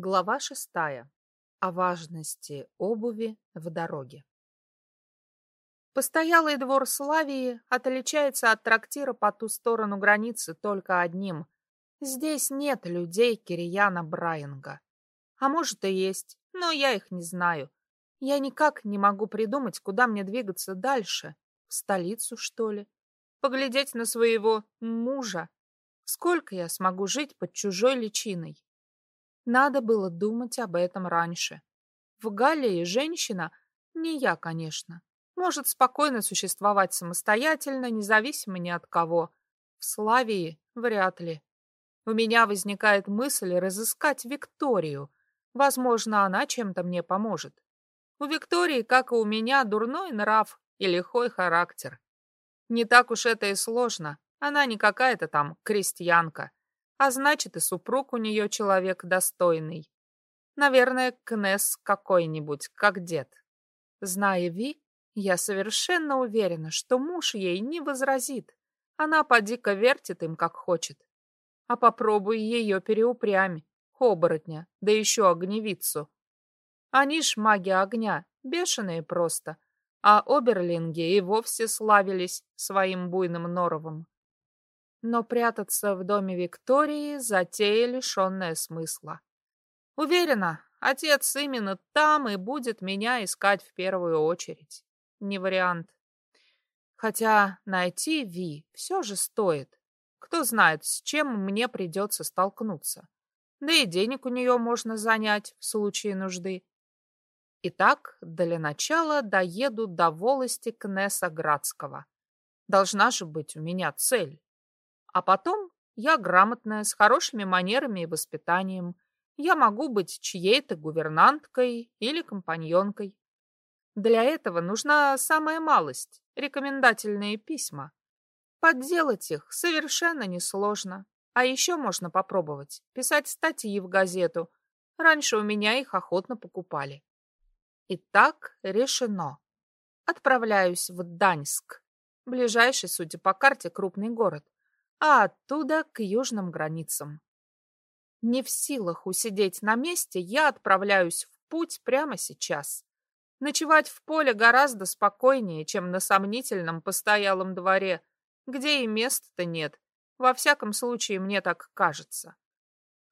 Глава шестая. О важности обуви в дороге. Постоялый двор Славии отличается от трактира по ту сторону границы только одним. Здесь нет людей Кирияна Брайанга. А может и есть, но я их не знаю. Я никак не могу придумать, куда мне двигаться дальше. В столицу, что ли? Поглядеть на своего мужа? Сколько я смогу жить под чужой личиной? Надо было думать об этом раньше. В Галлии женщина, не я, конечно, может спокойно существовать самостоятельно, независимо ни от кого. В Славии вряд ли. У меня возникает мысль разыскать Викторию. Возможно, она чем-то мне поможет. У Виктории, как и у меня, дурной нрав и лихой характер. Не так уж это и сложно. Она не какая-то там крестьянка а значит и супруг у нее человек достойный. Наверное, кнесс какой-нибудь, как дед. Зная Ви, я совершенно уверена, что муж ей не возразит. Она поди-ка вертит им, как хочет. А попробуй ее переупрямь, оборотня, да еще огневицу. Они ж маги огня, бешеные просто, а оберлинги и вовсе славились своим буйным норовом. Но прятаться в доме Виктории затея, лишенная смысла. Уверена, отец именно там и будет меня искать в первую очередь. Не вариант. Хотя найти Ви все же стоит. Кто знает, с чем мне придется столкнуться. Да и денег у нее можно занять в случае нужды. Итак, для начала доеду до волости Кнесса Градского. Должна же быть у меня цель. А потом я грамотная, с хорошими манерами и воспитанием. Я могу быть чьей-то гувернанткой или компаньонкой. Для этого нужна самая малость — рекомендательные письма. Подделать их совершенно несложно. А еще можно попробовать писать статьи в газету. Раньше у меня их охотно покупали. Итак, решено. Отправляюсь в Даньск, ближайший, судя по карте, крупный город а оттуда к южным границам. Не в силах усидеть на месте, я отправляюсь в путь прямо сейчас. Ночевать в поле гораздо спокойнее, чем на сомнительном постоялом дворе, где и места-то нет. Во всяком случае, мне так кажется.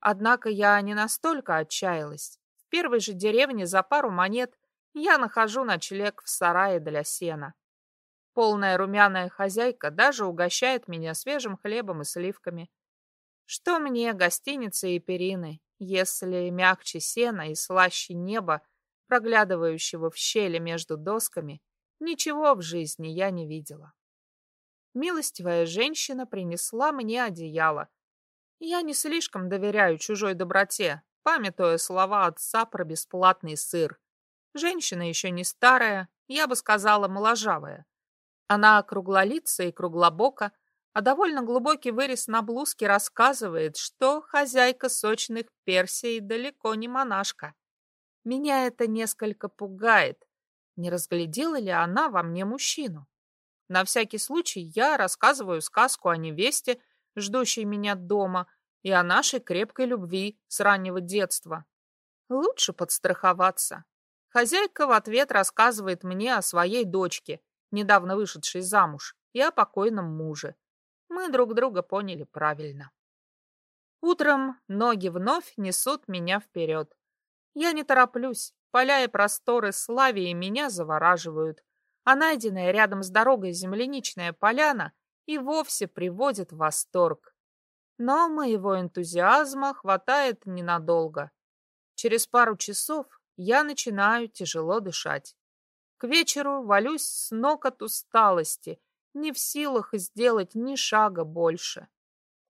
Однако я не настолько отчаялась. В первой же деревне за пару монет я нахожу ночлег в сарае для сена. Полная румяная хозяйка даже угощает меня свежим хлебом и сливками. Что мне гостиницы и перины, если мягче сена и слаще неба, проглядывающего в щели между досками, ничего в жизни я не видела. Милостивая женщина принесла мне одеяло. Я не слишком доверяю чужой доброте, памятуя слова отца про бесплатный сыр. Женщина еще не старая, я бы сказала, моложавая. Она круглолица и круглобока, а довольно глубокий вырез на блузке рассказывает, что хозяйка сочных персей далеко не монашка. Меня это несколько пугает. Не разглядела ли она во мне мужчину? На всякий случай я рассказываю сказку о невесте, ждущей меня дома, и о нашей крепкой любви с раннего детства. Лучше подстраховаться. Хозяйка в ответ рассказывает мне о своей дочке, недавно вышедшей замуж, и о покойном муже. Мы друг друга поняли правильно. Утром ноги вновь несут меня вперед. Я не тороплюсь, поля и просторы Славии меня завораживают, а найденная рядом с дорогой земляничная поляна и вовсе приводит в восторг. Но моего энтузиазма хватает ненадолго. Через пару часов я начинаю тяжело дышать. К вечеру валюсь с ног от усталости, не в силах сделать ни шага больше.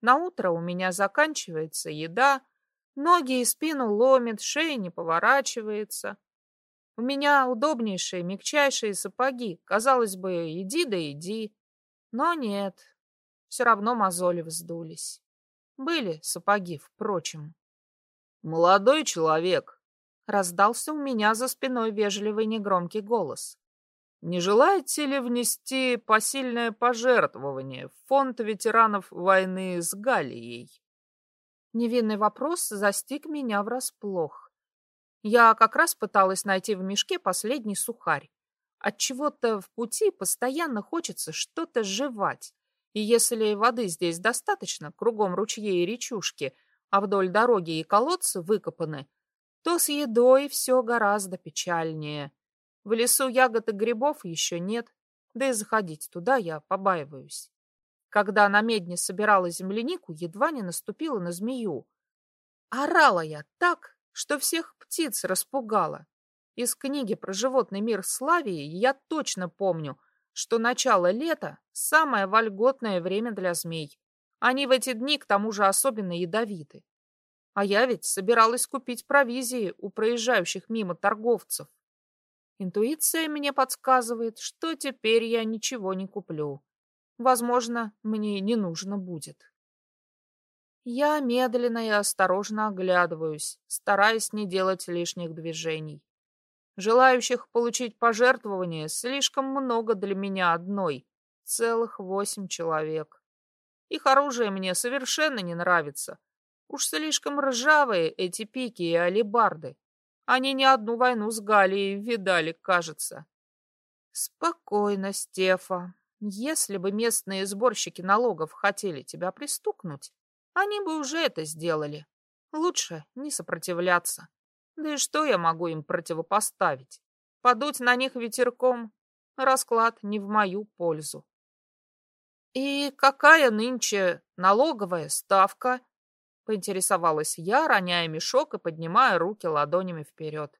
На утро у меня заканчивается еда, ноги и спину ломит, шея не поворачивается. У меня удобнейшие, мягчайшие сапоги. Казалось бы, иди да иди. Но нет, все равно мозоли вздулись. Были сапоги, впрочем. «Молодой человек», Раздался у меня за спиной вежливый негромкий голос. Не желаете ли внести посильное пожертвование в фонд ветеранов войны с Галией? Невинный вопрос застиг меня врасплох. Я как раз пыталась найти в мешке последний сухарь. От чего-то в пути постоянно хочется что-то жевать. И если воды здесь достаточно, кругом ручьи и речушки, а вдоль дороги и колодцы выкопаны, то с едой все гораздо печальнее. В лесу ягод и грибов еще нет, да и заходить туда я побаиваюсь. Когда на медне собирала землянику, едва не наступила на змею. Орала я так, что всех птиц распугала. Из книги про животный мир Славии я точно помню, что начало лета – самое вольготное время для змей. Они в эти дни к тому же особенно ядовиты. А я ведь собиралась купить провизии у проезжающих мимо торговцев. Интуиция мне подсказывает, что теперь я ничего не куплю. Возможно, мне не нужно будет. Я медленно и осторожно оглядываюсь, стараясь не делать лишних движений. Желающих получить пожертвование слишком много для меня одной. Целых восемь человек. Их оружие мне совершенно не нравится. Уж слишком ржавые эти пики и алебарды. Они не одну войну с Галией видали, кажется. Спокойно, Стефа. Если бы местные сборщики налогов хотели тебя пристукнуть, они бы уже это сделали. Лучше не сопротивляться. Да и что я могу им противопоставить? Подуть на них ветерком? Расклад не в мою пользу. И какая нынче налоговая ставка? Поинтересовалась я, роняя мешок и поднимая руки ладонями вперед.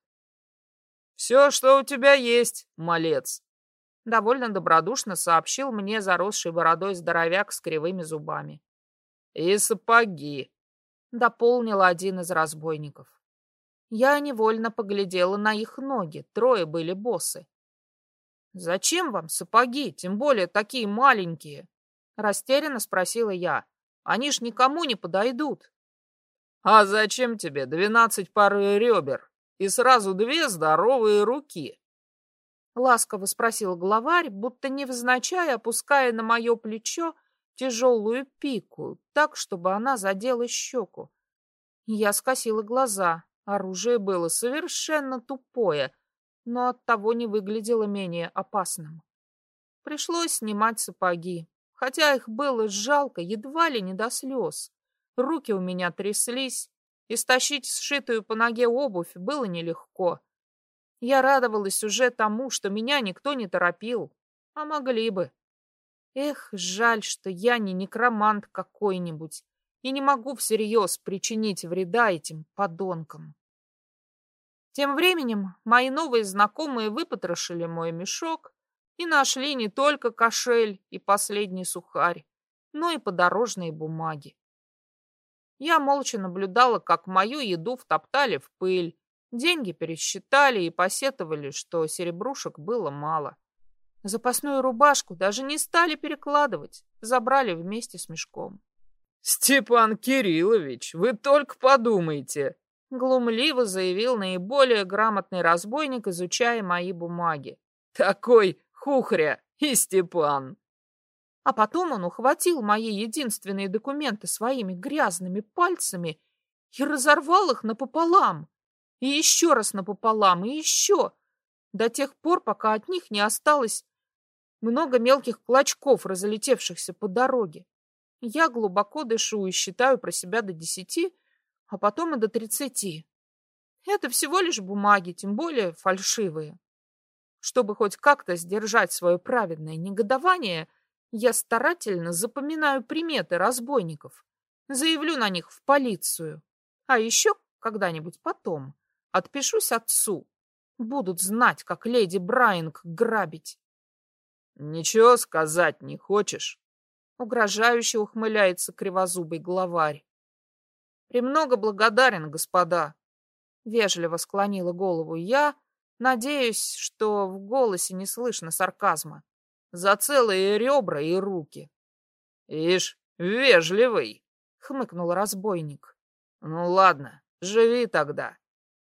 «Все, что у тебя есть, малец!» Довольно добродушно сообщил мне заросший бородой здоровяк с кривыми зубами. «И сапоги!» — дополнил один из разбойников. Я невольно поглядела на их ноги, трое были боссы. «Зачем вам сапоги, тем более такие маленькие?» — растерянно спросила я. «Они ж никому не подойдут». «А зачем тебе двенадцать пар ребер и сразу две здоровые руки?» Ласково спросил главарь, будто невзначай опуская на мое плечо тяжелую пику, так, чтобы она задела щеку. Я скосила глаза. Оружие было совершенно тупое, но оттого не выглядело менее опасным. Пришлось снимать сапоги, хотя их было жалко едва ли не до слез. Руки у меня тряслись, и стащить сшитую по ноге обувь было нелегко. Я радовалась уже тому, что меня никто не торопил, а могли бы. Эх, жаль, что я не некромант какой-нибудь и не могу всерьез причинить вреда этим подонкам. Тем временем мои новые знакомые выпотрошили мой мешок и нашли не только кошель и последний сухарь, но и подорожные бумаги. Я молча наблюдала, как мою еду втоптали в пыль, деньги пересчитали и посетовали, что серебрушек было мало. Запасную рубашку даже не стали перекладывать, забрали вместе с мешком. «Степан Кириллович, вы только подумайте!» Глумливо заявил наиболее грамотный разбойник, изучая мои бумаги. «Такой хухря и Степан!» А потом он ухватил мои единственные документы своими грязными пальцами и разорвал их напополам. И еще раз напополам, и еще. До тех пор, пока от них не осталось много мелких клочков, разлетевшихся по дороге. Я глубоко дышу и считаю про себя до десяти, а потом и до тридцати. Это всего лишь бумаги, тем более фальшивые. Чтобы хоть как-то сдержать свое праведное негодование, я старательно запоминаю приметы разбойников, заявлю на них в полицию. А еще когда-нибудь потом отпишусь отцу. Будут знать, как леди Брайанг грабить. Ничего сказать не хочешь? Угрожающе ухмыляется кривозубый главарь. Премного благодарен, господа. Вежливо склонила голову я, надеюсь, что в голосе не слышно сарказма. За целые ребра и руки. Ишь, вежливый, хмыкнул разбойник. Ну ладно, живи тогда.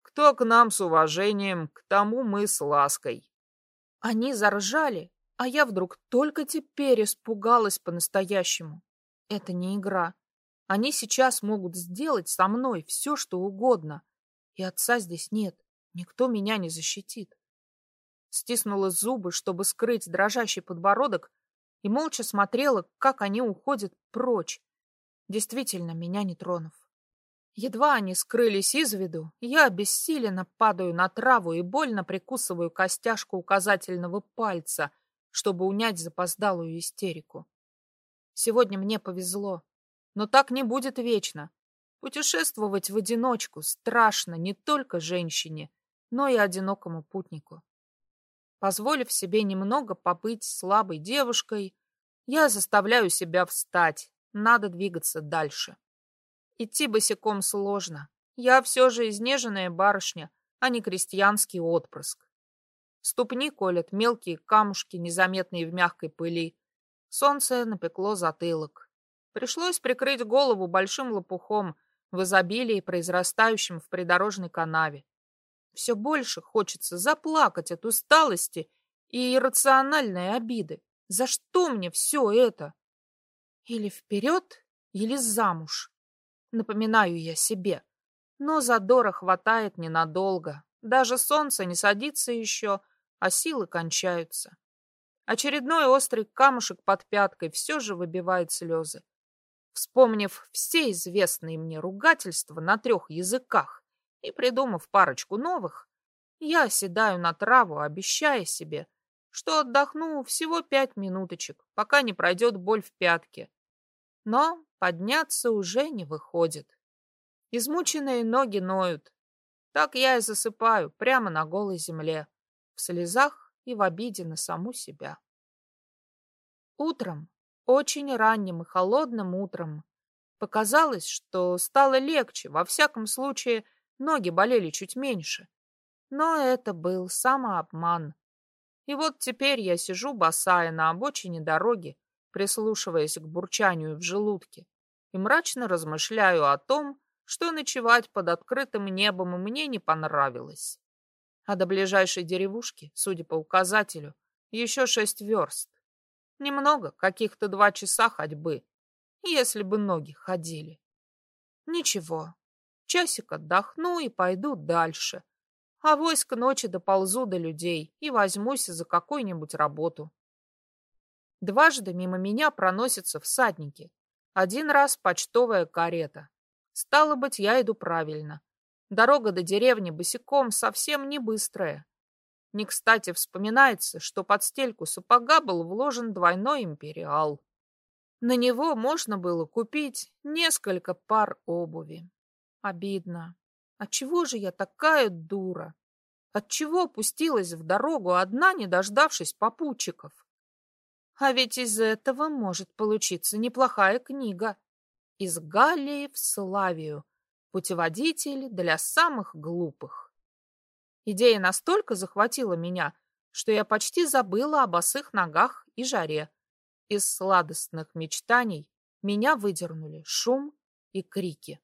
Кто к нам с уважением, к тому мы с лаской. Они заржали, а я вдруг только теперь испугалась по-настоящему. Это не игра. Они сейчас могут сделать со мной все, что угодно. И отца здесь нет. Никто меня не защитит. Стиснула зубы, чтобы скрыть дрожащий подбородок, и молча смотрела, как они уходят прочь, действительно меня не тронув. Едва они скрылись из виду, я обессиленно падаю на траву и больно прикусываю костяшку указательного пальца, чтобы унять запоздалую истерику. Сегодня мне повезло, но так не будет вечно. Путешествовать в одиночку страшно не только женщине, но и одинокому путнику. Позволив себе немного побыть слабой девушкой, я заставляю себя встать. Надо двигаться дальше. Идти босиком сложно. Я все же изнеженная барышня, а не крестьянский отпрыск. Ступни колят мелкие камушки, незаметные в мягкой пыли. Солнце напекло затылок. Пришлось прикрыть голову большим лопухом в изобилии, произрастающем в придорожной канаве. Все больше хочется заплакать от усталости и иррациональной обиды. За что мне все это? Или вперед, или замуж. Напоминаю я себе. Но задора хватает ненадолго. Даже солнце не садится еще, а силы кончаются. Очередной острый камушек под пяткой все же выбивает слезы. Вспомнив все известные мне ругательства на трех языках, и, придумав парочку новых, я оседаю на траву, обещая себе, что отдохну всего пять минуточек, пока не пройдет боль в пятке. Но подняться уже не выходит. Измученные ноги ноют. Так я и засыпаю прямо на голой земле, в слезах и в обиде на саму себя. Утром, очень ранним и холодным утром, показалось, что стало легче, во всяком случае, Ноги болели чуть меньше. Но это был самообман. И вот теперь я сижу босая на обочине дороги, прислушиваясь к бурчанию в желудке, и мрачно размышляю о том, что ночевать под открытым небом мне не понравилось. А до ближайшей деревушки, судя по указателю, еще шесть верст. Немного, каких-то два часа ходьбы, если бы ноги ходили. Ничего, Часик отдохну и пойду дальше. А войск ночи доползу до людей и возьмусь за какую-нибудь работу. Дважды мимо меня проносятся всадники. Один раз почтовая карета. Стало быть, я иду правильно. Дорога до деревни босиком совсем не быстрая. Не кстати вспоминается, что под стельку сапога был вложен двойной империал. На него можно было купить несколько пар обуви. Обидно. Отчего же я такая дура? Отчего пустилась в дорогу одна, не дождавшись попутчиков? А ведь из этого может получиться неплохая книга. Из Галлии в Славию. Путеводитель для самых глупых. Идея настолько захватила меня, что я почти забыла о босых ногах и жаре. Из сладостных мечтаний меня выдернули шум и крики.